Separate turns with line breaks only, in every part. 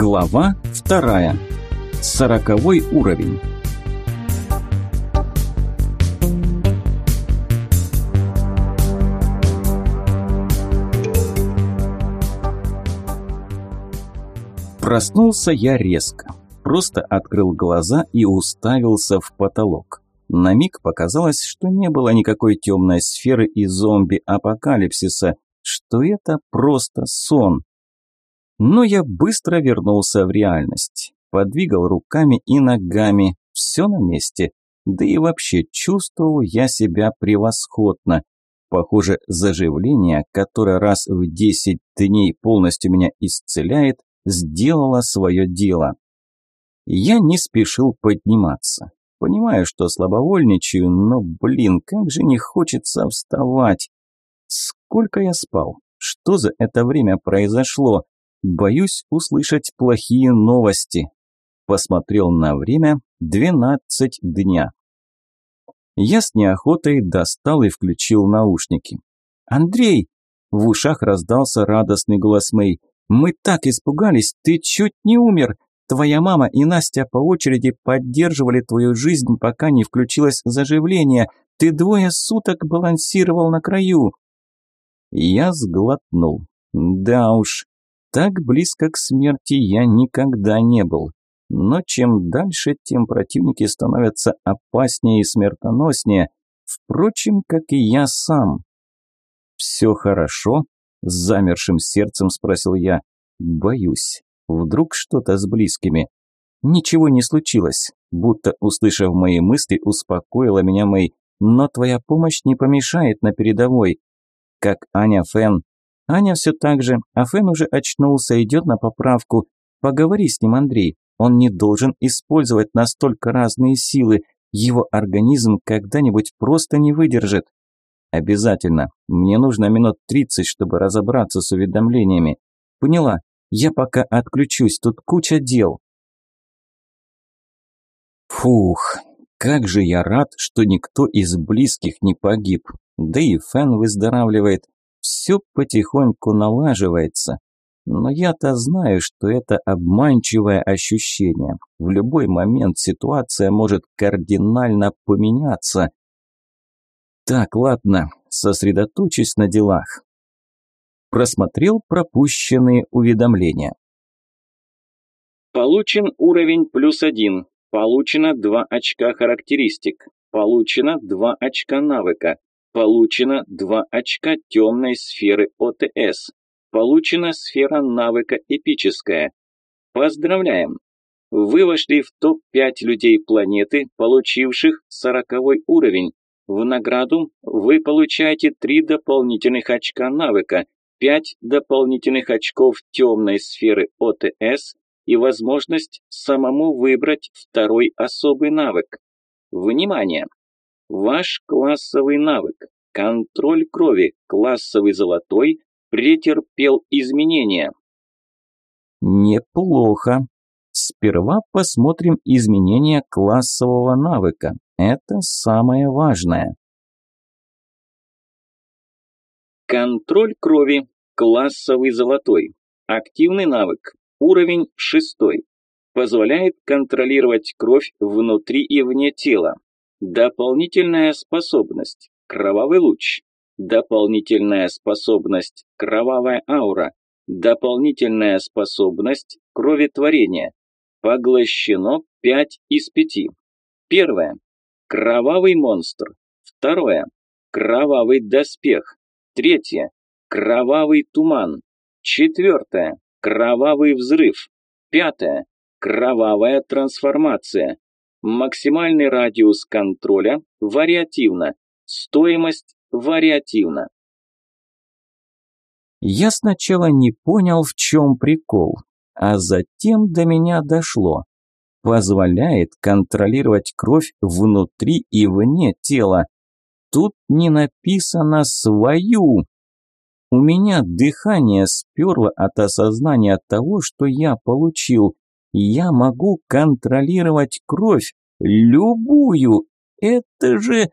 Глава вторая. Сороковой уровень. Проснулся я резко. Просто открыл глаза и уставился в потолок. На миг показалось, что не было никакой темной сферы и зомби-апокалипсиса, что это просто сон. Но я быстро вернулся в реальность. Подвигал руками и ногами, все на месте. Да и вообще чувствовал я себя превосходно. Похоже, заживление, которое раз в 10 дней полностью меня исцеляет, сделало свое дело. Я не спешил подниматься. Понимаю, что слабовольничаю, но, блин, как же не хочется вставать. Сколько я спал? Что за это время произошло? Боюсь услышать плохие новости. Посмотрел на время – 12 дня. Я с неохотой достал и включил наушники. «Андрей!» – в ушах раздался радостный голос Мэй. «Мы так испугались, ты чуть не умер! Твоя мама и Настя по очереди поддерживали твою жизнь, пока не включилось заживление. Ты двое суток балансировал на краю!» Я сглотнул. Да уж, так близко к смерти я никогда не был. Но чем дальше, тем противники становятся опаснее и смертоноснее, впрочем, как и я сам. «Все хорошо?» – с замершим сердцем спросил я. «Боюсь. Вдруг что-то с близкими?» «Ничего не случилось», будто, услышав мои мысли, успокоила меня Мэй. «Но твоя помощь не помешает на передовой». Как Аня Фэн Аня все так же, а Фен уже очнулся, идет на поправку. Поговори с ним, Андрей. Он не должен использовать настолько разные силы. Его организм когда-нибудь просто не выдержит. Обязательно. Мне нужно минут тридцать, чтобы разобраться с уведомлениями. Поняла. Я пока отключусь, тут куча дел. Фух, как же я рад, что никто из близких не погиб. Да и Фен выздоравливает все потихоньку налаживается. Но я-то знаю, что это обманчивое ощущение. В любой момент ситуация может кардинально поменяться. Так, ладно, сосредоточусь на делах. Просмотрел пропущенные уведомления.
Получен уровень плюс один. Получено 2 очка характеристик. Получено 2 очка навыка. Получено 2 очка темной сферы ОТС. Получена сфера навыка эпическая. Поздравляем! Вы вошли в топ-5 людей планеты, получивших 40 уровень. В награду вы получаете 3 дополнительных очка навыка, 5 дополнительных очков темной сферы ОТС и возможность самому выбрать второй особый навык. Внимание! Ваш классовый навык «Контроль крови, классовый золотой, претерпел изменения».
Неплохо. Сперва посмотрим изменения классового навыка. Это самое важное.
Контроль крови, классовый золотой. Активный навык, уровень шестой. Позволяет контролировать кровь внутри и вне тела. Дополнительная способность. Кровавый луч. Дополнительная способность. Кровавая аура. Дополнительная способность. Кроветворение. Поглощено 5 из 5. Первое. Кровавый монстр. Второе. Кровавый доспех. Третье. Кровавый туман. Четвертое. Кровавый взрыв. Пятое. Кровавая трансформация. Максимальный радиус контроля вариативно. Стоимость вариативна.
Я сначала не понял, в чем прикол, а затем до меня дошло. Позволяет контролировать кровь внутри и вне тела. Тут не написано «свою». У меня дыхание сперло от осознания того, что я получил. Я могу контролировать кровь, любую. Это же...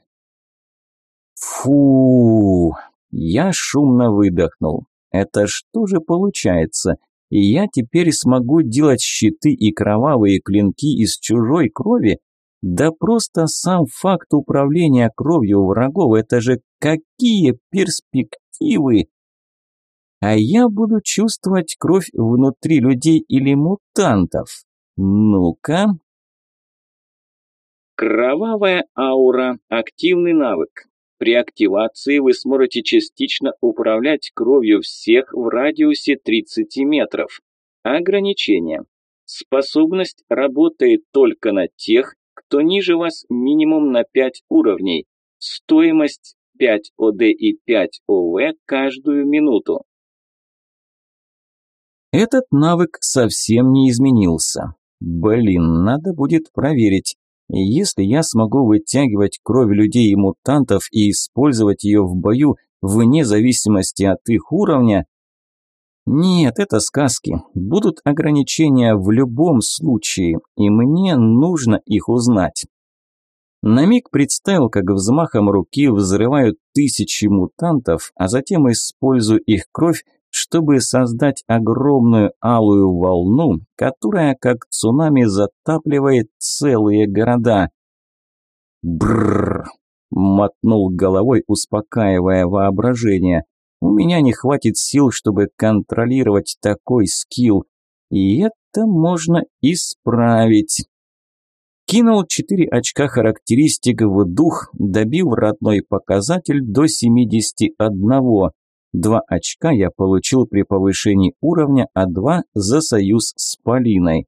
Фу! Я шумно выдохнул. Это что же получается? я теперь смогу делать щиты и кровавые клинки из чужой крови? Да просто сам факт управления кровью врагов – это же какие перспективы! А я буду чувствовать кровь внутри людей или мутантов. Ну-ка.
Кровавая аура – активный навык. При активации вы сможете частично управлять кровью всех в радиусе 30 метров. Ограничение. Способность работает только на тех, кто ниже вас минимум на 5 уровней. Стоимость 5 ОД и 5 ОВ каждую минуту.
Этот навык совсем не изменился. Блин, надо будет проверить. Если я смогу вытягивать кровь людей и мутантов и использовать ее в бою вне зависимости от их уровня... Нет, это сказки. Будут ограничения в любом случае, и мне нужно их узнать. На миг представил, как взмахом руки взрывают тысячи мутантов, а затем использую их кровь, чтобы создать огромную алую волну, которая как цунами затапливает целые города. Бррр! мотнул головой, успокаивая воображение. У меня не хватит сил, чтобы контролировать такой скилл, и это можно исправить. Кинул 4 очка характеристик в дух, добив родной показатель до 71. Два очка я получил при повышении уровня, а два за союз с Полиной.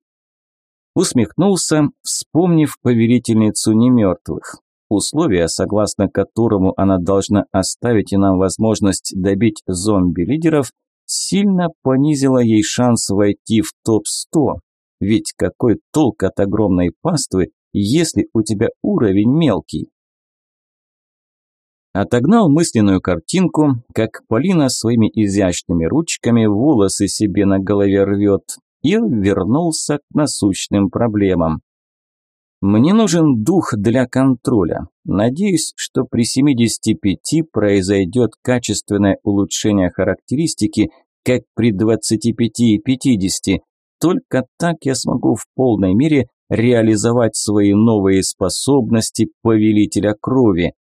Усмехнулся, вспомнив повелительницу немертвых. Условие, согласно которому она должна оставить и нам возможность добить зомби-лидеров, сильно понизило ей шанс войти в топ-100. Ведь какой толк от огромной паствы, если у тебя уровень мелкий? Отогнал мысленную картинку, как Полина своими изящными ручками волосы себе на голове рвет, и вернулся к насущным проблемам. Мне нужен дух для контроля. Надеюсь, что при 75 произойдет качественное улучшение характеристики, как при 25 и 50. Только так я смогу в полной мере реализовать свои новые способности повелителя крови.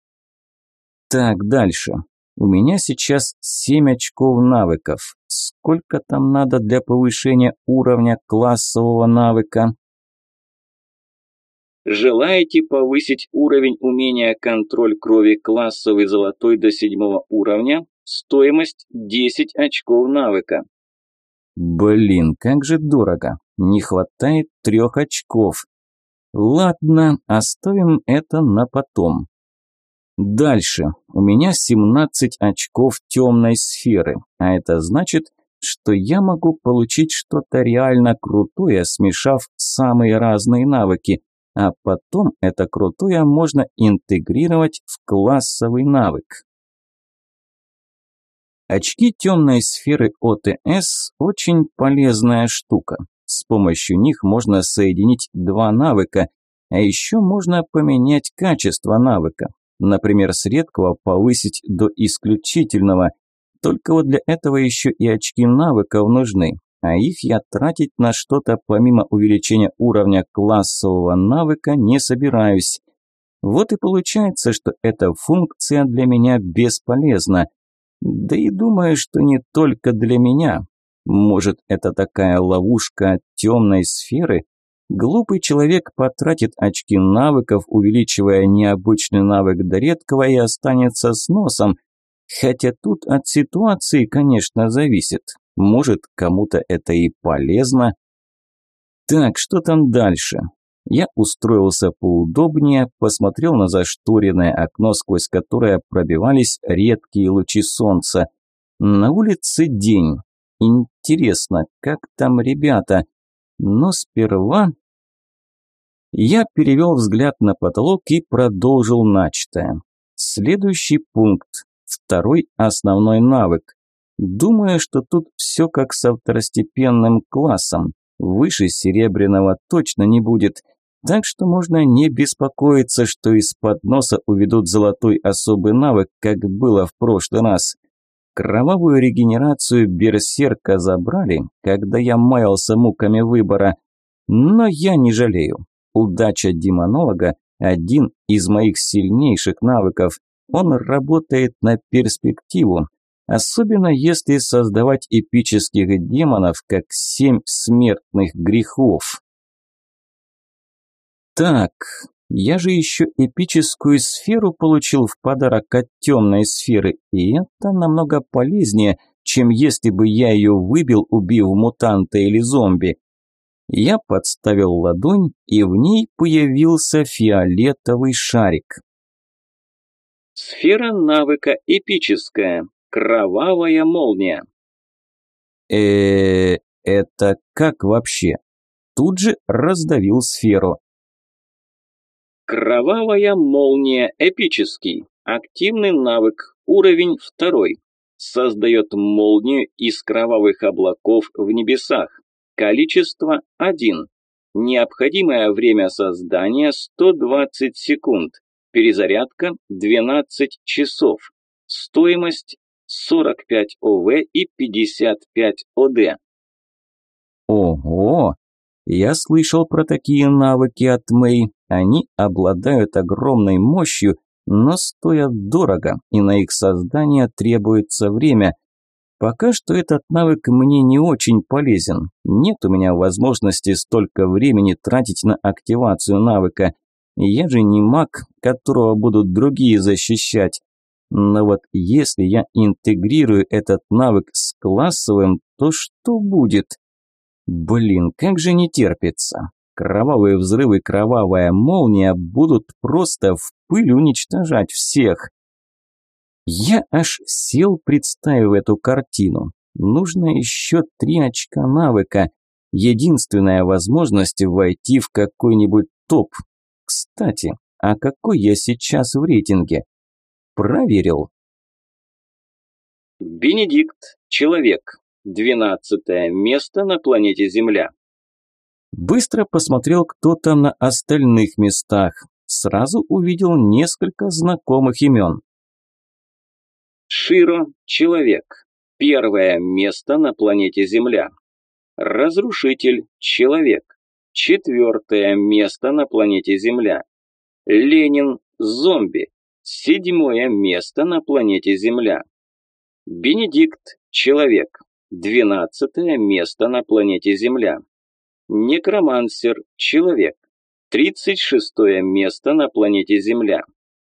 Так, дальше. У меня сейчас 7 очков навыков. Сколько там надо для повышения уровня классового навыка?
Желаете повысить уровень умения контроль крови классовый золотой до седьмого уровня? Стоимость 10 очков навыка.
Блин, как же дорого. Не хватает трех очков. Ладно, оставим это на потом. Дальше. У меня 17 очков темной сферы, а это значит, что я могу получить что-то реально крутое, смешав самые разные навыки, а потом это крутое можно интегрировать в классовый навык. Очки темной сферы ОТС – очень полезная штука. С помощью них можно соединить два навыка, а еще можно поменять качество навыка. Например, с редкого повысить до исключительного. Только вот для этого еще и очки навыков нужны, а их я тратить на что-то помимо увеличения уровня классового навыка не собираюсь. Вот и получается, что эта функция для меня бесполезна. Да и думаю, что не только для меня. Может, это такая ловушка темной сферы, Глупый человек потратит очки навыков, увеличивая необычный навык до редкого и останется с носом. Хотя тут от ситуации, конечно, зависит. Может, кому-то это и полезно. Так, что там дальше? Я устроился поудобнее, посмотрел на зашторенное окно, сквозь которое пробивались редкие лучи солнца. На улице день. Интересно, как там ребята? Но сперва я перевел взгляд на потолок и продолжил начатое. Следующий пункт. Второй основной навык. Думаю, что тут все как со второстепенным классом. Выше серебряного точно не будет. Так что можно не беспокоиться, что из-под носа уведут золотой особый навык, как было в прошлый раз. Кровавую регенерацию берсерка забрали, когда я маялся муками выбора, но я не жалею. Удача демонолога – один из моих сильнейших навыков. Он работает на перспективу, особенно если создавать эпических демонов, как семь смертных грехов. Так, я же еще эпическую сферу получил в подарок от темной сферы, и это намного полезнее, чем если бы я ее выбил, убив мутанта или зомби. Я подставил ладонь, и в ней появился фиолетовый шарик.
Сфера навыка эпическая. Кровавая молния.
э это как вообще? Тут же раздавил сферу.
Кровавая молния эпический. Активный навык. Уровень второй. Создает молнию из кровавых облаков в небесах. Количество 1. Необходимое время создания 120 секунд. Перезарядка 12 часов. Стоимость 45 ОВ и 55 ОД.
Ого! Я слышал про такие навыки от Мэй. Они обладают огромной мощью, но стоят дорого, и на их создание требуется время. Пока что этот навык мне не очень полезен. Нет у меня возможности столько времени тратить на активацию навыка. Я же не маг, которого будут другие защищать. Но вот если я интегрирую этот навык с классовым, то что будет? Блин, как же не терпится. Кровавые взрывы, кровавая молния будут просто в пыль уничтожать всех. Я аж сел, представив эту картину. Нужно еще три очка навыка. Единственная возможность войти в какой-нибудь топ. Кстати, а какой я сейчас в рейтинге? Проверил.
Бенедикт, человек. Двенадцатое место на планете Земля.
Быстро посмотрел, кто там на остальных местах. Сразу увидел несколько знакомых имен.
Широ, человек. Первое место на планете Земля. Разрушитель, человек. Четвертое место на планете Земля. Ленин, зомби. Седьмое место на планете Земля. Бенедикт, человек. Двенадцатое место на планете Земля. Некромансер, человек. Тридцать шестое место на планете Земля.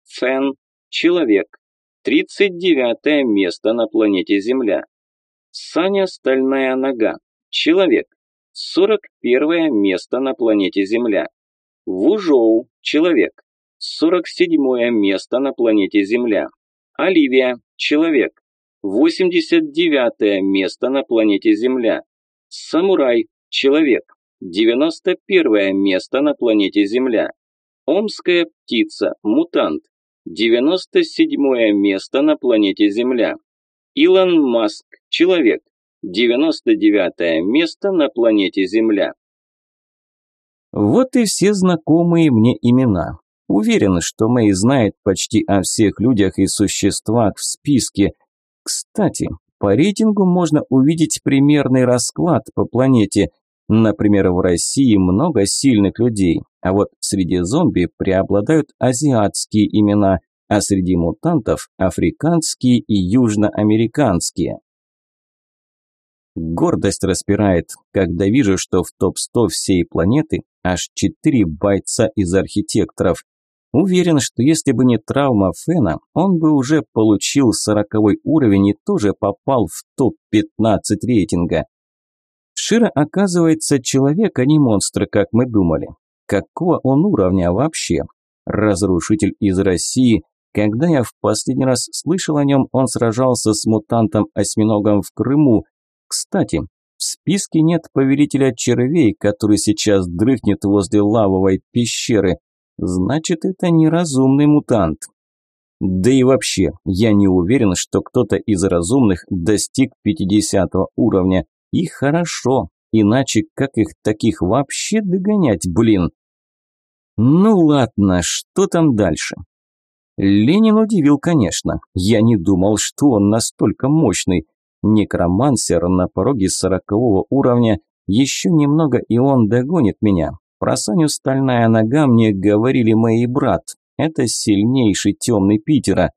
Фен, человек. Тридцать девятое место на планете Земля. Саня Стальная Нога, человек. Сорок первое место на планете Земля. Вужоу, человек. Сорок седьмое место на планете Земля. Оливия, человек. 89 место на планете Земля. Самурай, человек. 91 место на планете Земля. Омская птица, мутант. 97 место на планете Земля. Илон Маск, человек. 99 место на планете Земля.
Вот и все знакомые мне имена. Уверен, что Мэй знает почти о всех людях и существах в списке, кстати, по рейтингу можно увидеть примерный расклад по планете. Например, в России много сильных людей, а вот среди зомби преобладают азиатские имена, а среди мутантов – африканские и южноамериканские. Гордость распирает, когда вижу, что в топ-100 всей планеты аж четыре бойца из архитекторов. Уверен, что если бы не травма Фена, он бы уже получил сороковой уровень и тоже попал в топ-15 рейтинга. Шира оказывается человек, а не монстр, как мы думали. Какого он уровня вообще? Разрушитель из России. Когда я в последний раз слышал о нем, он сражался с мутантом-осьминогом в Крыму. Кстати, в списке нет повелителя червей, который сейчас дрыхнет возле лавовой пещеры. Значит, это неразумный мутант. Да и вообще, я не уверен, что кто-то из разумных достиг 50 уровня. И хорошо, иначе как их таких вообще догонять, блин? Ну ладно, что там дальше? Ленин удивил, конечно. Я не думал, что он настолько мощный. Некромансер на пороге сорокового уровня. Еще немного, и он догонит меня. Про Саню «Стальная нога» мне говорили мои брат. Это сильнейший темный Питера.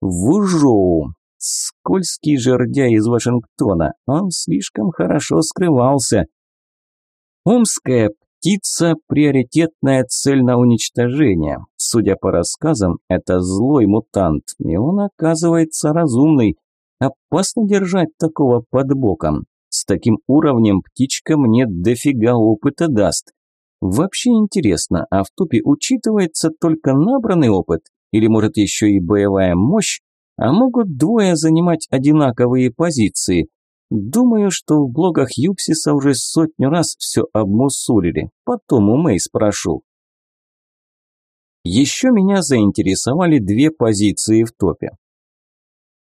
Вужоу. Скользкий жердя из Вашингтона. Он слишком хорошо скрывался. Омская птица – приоритетная цель на уничтожение. Судя по рассказам, это злой мутант, и он оказывается разумный. Опасно держать такого под боком. С таким уровнем птичка мне дофига опыта даст. Вообще интересно, а в тупе учитывается только набранный опыт? Или может еще и боевая мощь? А могут двое занимать одинаковые позиции? Думаю, что в блогах Юпсиса уже сотню раз все обмусулили. Потом у Мэй спрошу. Еще меня заинтересовали две позиции в топе.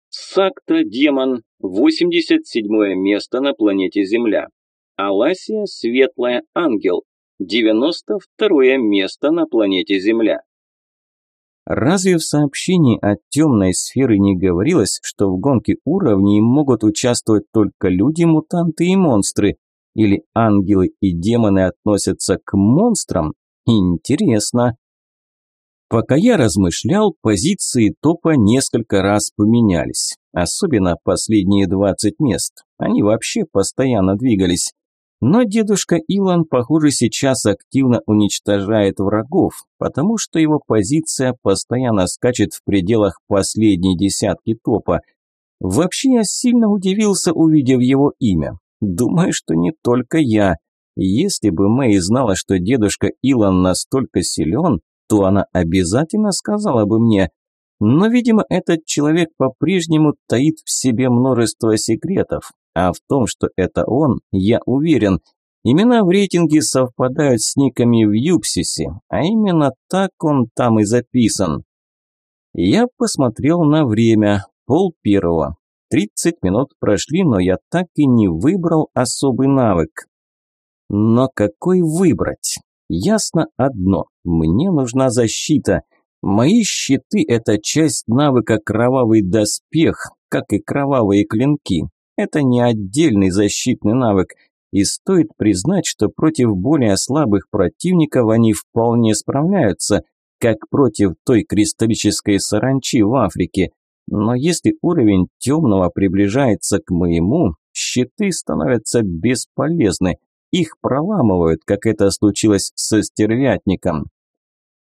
Сакта Демон, 87 место на планете Земля. Аласия Светлая Ангел, 92 место на планете Земля.
Разве в сообщении от темной сферы не говорилось, что в гонке уровней могут участвовать только люди, мутанты и монстры? Или ангелы и демоны относятся к монстрам? Интересно. Пока я размышлял, позиции топа несколько раз поменялись. Особенно последние 20 мест. Они вообще постоянно двигались. Но дедушка Илон, похоже, сейчас активно уничтожает врагов, потому что его позиция постоянно скачет в пределах последней десятки топа. Вообще я сильно удивился, увидев его имя. Думаю, что не только я. Если бы Мэй знала, что дедушка Илон настолько силен, то она обязательно сказала бы мне. Но, видимо, этот человек по-прежнему таит в себе множество секретов, а в том, что это он, я уверен. Имена в рейтинге совпадают с никами в Юпсисе, а именно так он там и записан. Я посмотрел на время, пол первого. Тридцать минут прошли, но я так и не выбрал особый навык. Но какой выбрать? Ясно одно, мне нужна защита. Мои щиты – это часть навыка «Кровавый доспех», как и «Кровавые клинки». Это не отдельный защитный навык, и стоит признать, что против более слабых противников они вполне справляются, как против той кристаллической саранчи в Африке. Но если уровень темного приближается к моему, щиты становятся бесполезны, их проламывают, как это случилось со стервятником.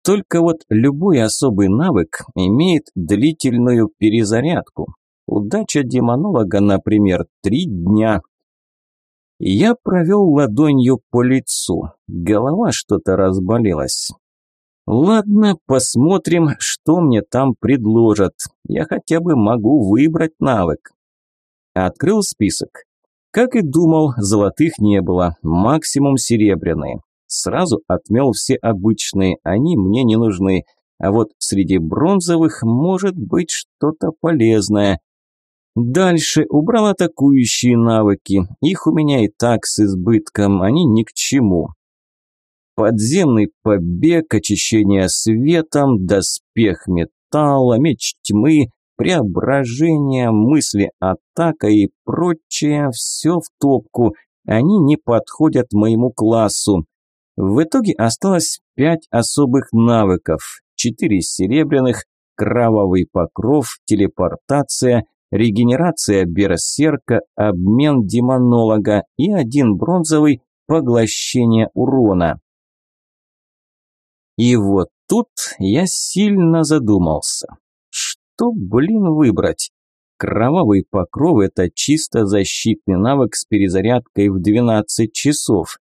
Только вот любой особый навык имеет длительную перезарядку. Удача демонолога, например, три дня. Я провел ладонью по лицу. Голова что-то разболелась. Ладно, посмотрим, что мне там предложат. Я хотя бы могу выбрать навык. Открыл список. Как и думал, золотых не было, максимум серебряные. Сразу отмел все обычные, они мне не нужны. А вот среди бронзовых может быть что-то полезное. Дальше убрал атакующие навыки. Их у меня и так с избытком, они ни к чему. Подземный побег, очищение светом, доспех металла, меч тьмы, преображение, мысли, атака и прочее, все в топку. Они не подходят моему классу. В итоге осталось пять особых навыков, четыре серебряных, кровавый покров, телепортация, регенерация берсерка, обмен демонолога и один бронзовый поглощение урона. И вот тут я сильно задумался что, блин, выбрать? Кровавый покров – это чисто защитный навык с перезарядкой в 12 часов.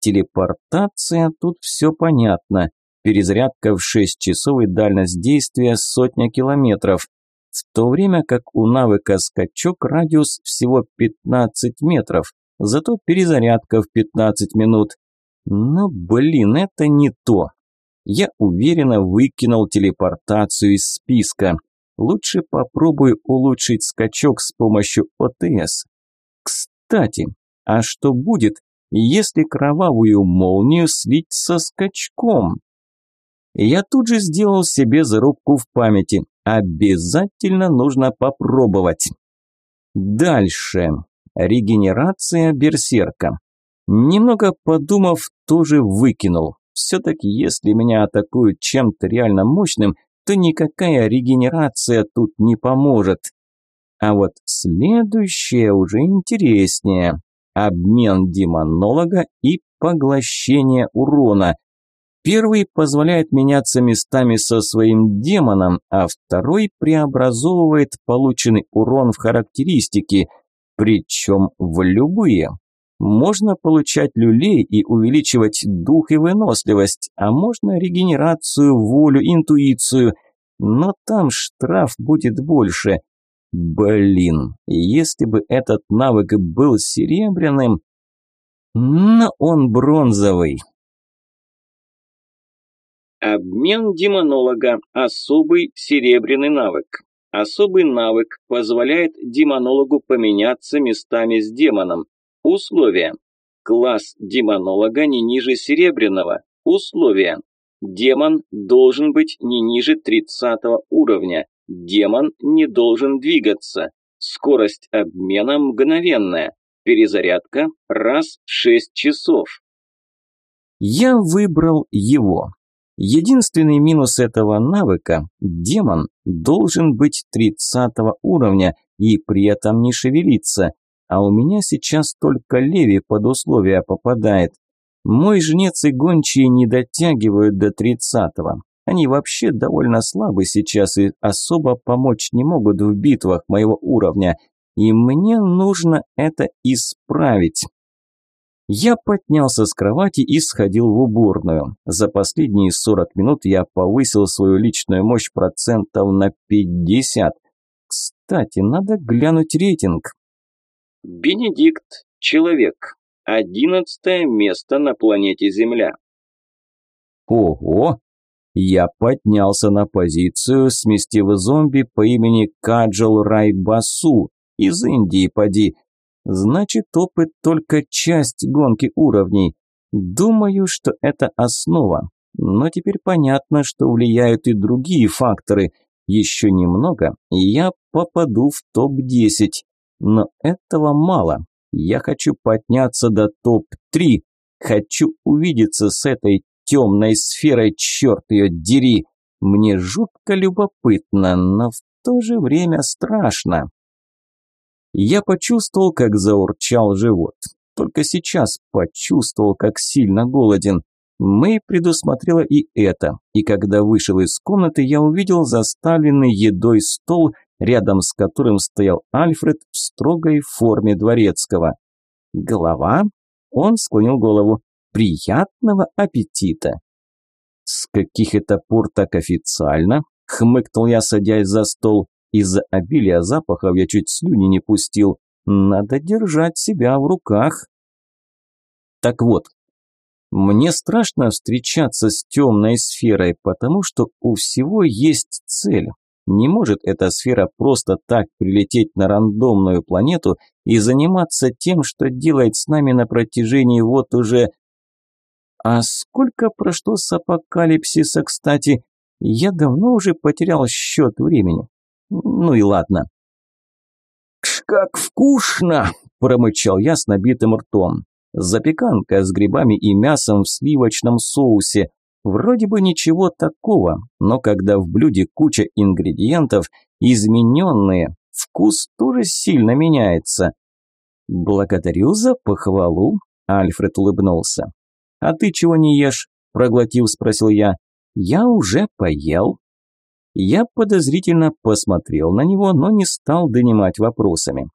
Телепортация – тут все понятно. Перезарядка в 6 часов и дальность действия сотня километров. В то время как у навыка скачок радиус всего 15 метров, зато перезарядка в 15 минут. Но, блин, это не то. Я уверенно выкинул телепортацию из списка. Лучше попробую улучшить скачок с помощью ОТС. Кстати, а что будет, если кровавую молнию слить со скачком? Я тут же сделал себе зарубку в памяти. Обязательно нужно попробовать. Дальше. Регенерация берсерка. Немного подумав, тоже выкинул. Все-таки если меня атакуют чем-то реально мощным, то никакая регенерация тут не поможет. А вот следующее уже интереснее. Обмен демонолога и поглощение урона. Первый позволяет меняться местами со своим демоном, а второй преобразовывает полученный урон в характеристики, причем в любые. Можно получать люлей и увеличивать дух и выносливость, а можно регенерацию, волю, интуицию, но там штраф будет больше. Блин, если бы этот навык был серебряным, но он бронзовый.
Обмен демонолога – особый серебряный навык. Особый навык позволяет демонологу поменяться местами с демоном. Условия. Класс демонолога не ниже серебряного. Условия. Демон должен быть не ниже 30 уровня. Демон не должен двигаться. Скорость обмена мгновенная. Перезарядка раз в 6 часов.
Я выбрал его. Единственный минус этого навыка – демон должен быть 30 уровня и при этом не шевелиться, а у меня сейчас только леви под условия попадает. Мой жнец и гончие не дотягивают до 30-го. Они вообще довольно слабы сейчас и особо помочь не могут в битвах моего уровня, и мне нужно это исправить. Я поднялся с кровати и сходил в уборную. За последние 40 минут я повысил свою личную мощь процентов на 50. Кстати, надо глянуть рейтинг.
Бенедикт, человек. Одиннадцатое место на планете Земля.
Ого! Я поднялся на позицию, сместив зомби по имени Каджал Райбасу из Индии, поди. Значит, опыт только часть гонки уровней. Думаю, что это основа. Но теперь понятно, что влияют и другие факторы. Еще немного, и я попаду в топ-10. Но этого мало. Я хочу подняться до топ-3. Хочу увидеться с этой темной сферой, черт ее дери. Мне жутко любопытно, но в то же время страшно. Я почувствовал, как заурчал живот. Только сейчас почувствовал, как сильно голоден. Мэй предусмотрела и это, и когда вышел из комнаты, я увидел заставленный едой стол, рядом с которым стоял Альфред в строгой форме дворецкого. «Голова?» Он склонил голову. «Приятного аппетита!» «С каких это пор так официально?» – хмыкнул я, садясь за стол. Из-за обилия запахов я чуть слюни не пустил. Надо держать себя в руках. Так вот, мне страшно встречаться с темной сферой, потому что у всего есть цель. Не может эта сфера просто так прилететь на рандомную планету и заниматься тем, что делает с нами на протяжении вот уже... А сколько прошло с апокалипсиса, кстати? Я давно уже потерял счет времени. Ну и ладно. «Как вкусно!» – промычал я с набитым ртом. Запеканка с грибами и мясом в сливочном соусе. Вроде бы ничего такого, но когда в блюде куча ингредиентов, измененные, вкус тоже сильно меняется. «Благодарю за похвалу», – Альфред улыбнулся. «А ты чего не ешь?» – проглотив, спросил я. «Я уже поел». Я подозрительно посмотрел на него, но не стал донимать вопросами.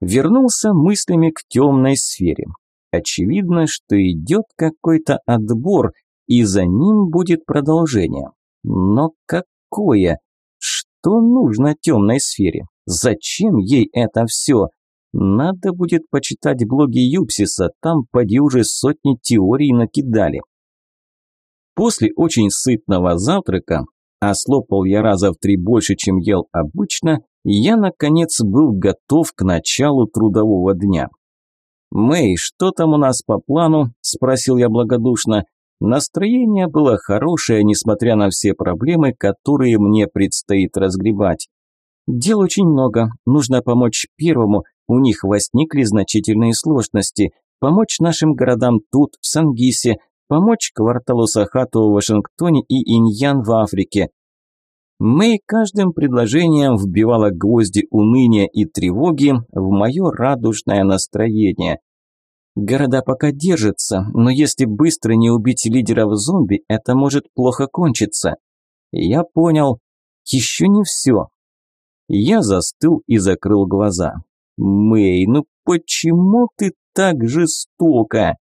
Вернулся мыслями к темной сфере. Очевидно, что идет какой-то отбор, и за ним будет продолжение. Но какое? Что нужно темной сфере? Зачем ей это все? Надо будет почитать блоги Юпсиса, там поди уже сотни теорий накидали. После очень сытного завтрака а слопал я раза в три больше, чем ел обычно, я, наконец, был готов к началу трудового дня. «Мэй, что там у нас по плану?» – спросил я благодушно. Настроение было хорошее, несмотря на все проблемы, которые мне предстоит разгребать. Дел очень много, нужно помочь первому, у них возникли значительные сложности, помочь нашим городам тут, в Сангисе, помочь кварталу Сахату в Вашингтоне и Иньян в Африке. Мэй каждым предложением вбивала гвозди уныния и тревоги в мое радужное настроение. Города пока держатся, но если быстро не убить лидеров зомби, это может плохо кончиться. Я понял. Еще не все. Я застыл и закрыл глаза. Мэй, ну почему ты так жестоко?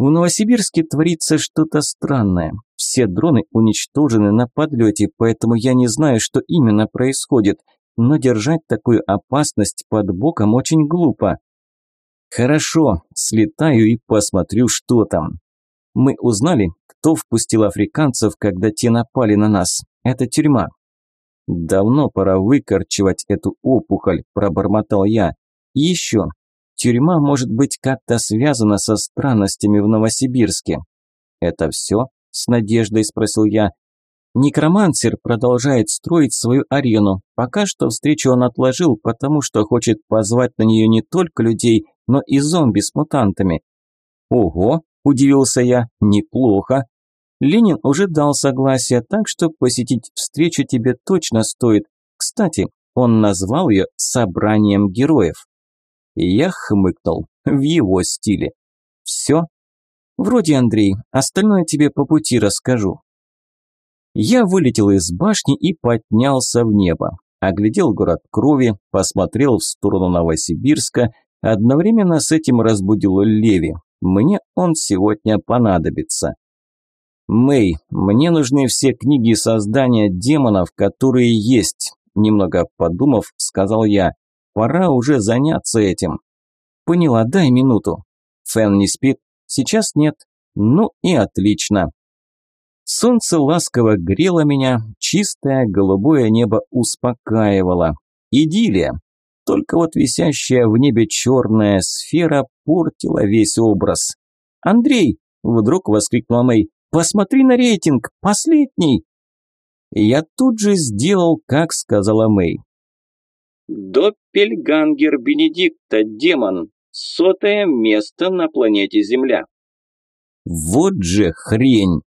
В Новосибирске творится что-то странное. Все дроны уничтожены на подлете, поэтому я не знаю, что именно происходит. Но держать такую опасность под боком очень глупо. Хорошо, слетаю и посмотрю, что там. Мы узнали, кто впустил африканцев, когда те напали на нас. Это тюрьма. Давно пора выкорчевать эту опухоль, пробормотал я. И еще, тюрьма может быть как-то связана со странностями в Новосибирске. Это все? С надеждой спросил я. Некромансер продолжает строить свою арену. Пока что встречу он отложил, потому что хочет позвать на нее не только людей, но и зомби с мутантами. Ого, удивился я, неплохо. Ленин уже дал согласие, так что посетить встречу тебе точно стоит. Кстати, он назвал ее «собранием героев». Я хмыкнул в его стиле. Все? Вроде, Андрей, остальное тебе по пути расскажу. Я вылетел из башни и поднялся в небо. Оглядел город крови, посмотрел в сторону Новосибирска, Одновременно с этим разбудил Леви. Мне он сегодня понадобится. Мэй, мне нужны все книги создания демонов, которые есть. Немного подумав, сказал я. Пора уже заняться этим. Поняла, дай минуту. Фэн не спит? Сейчас нет. Ну и отлично. Солнце ласково грело меня, чистое голубое небо успокаивало. Идиллия. Только вот висящая в небе черная сфера портила весь образ. «Андрей!» – вдруг воскликнула Мэй. «Посмотри на рейтинг! Последний!» Я тут же сделал, как сказала Мэй.
Доппельгангер Бенедикта, демон. Сотое место на планете Земля.
Вот же хрень!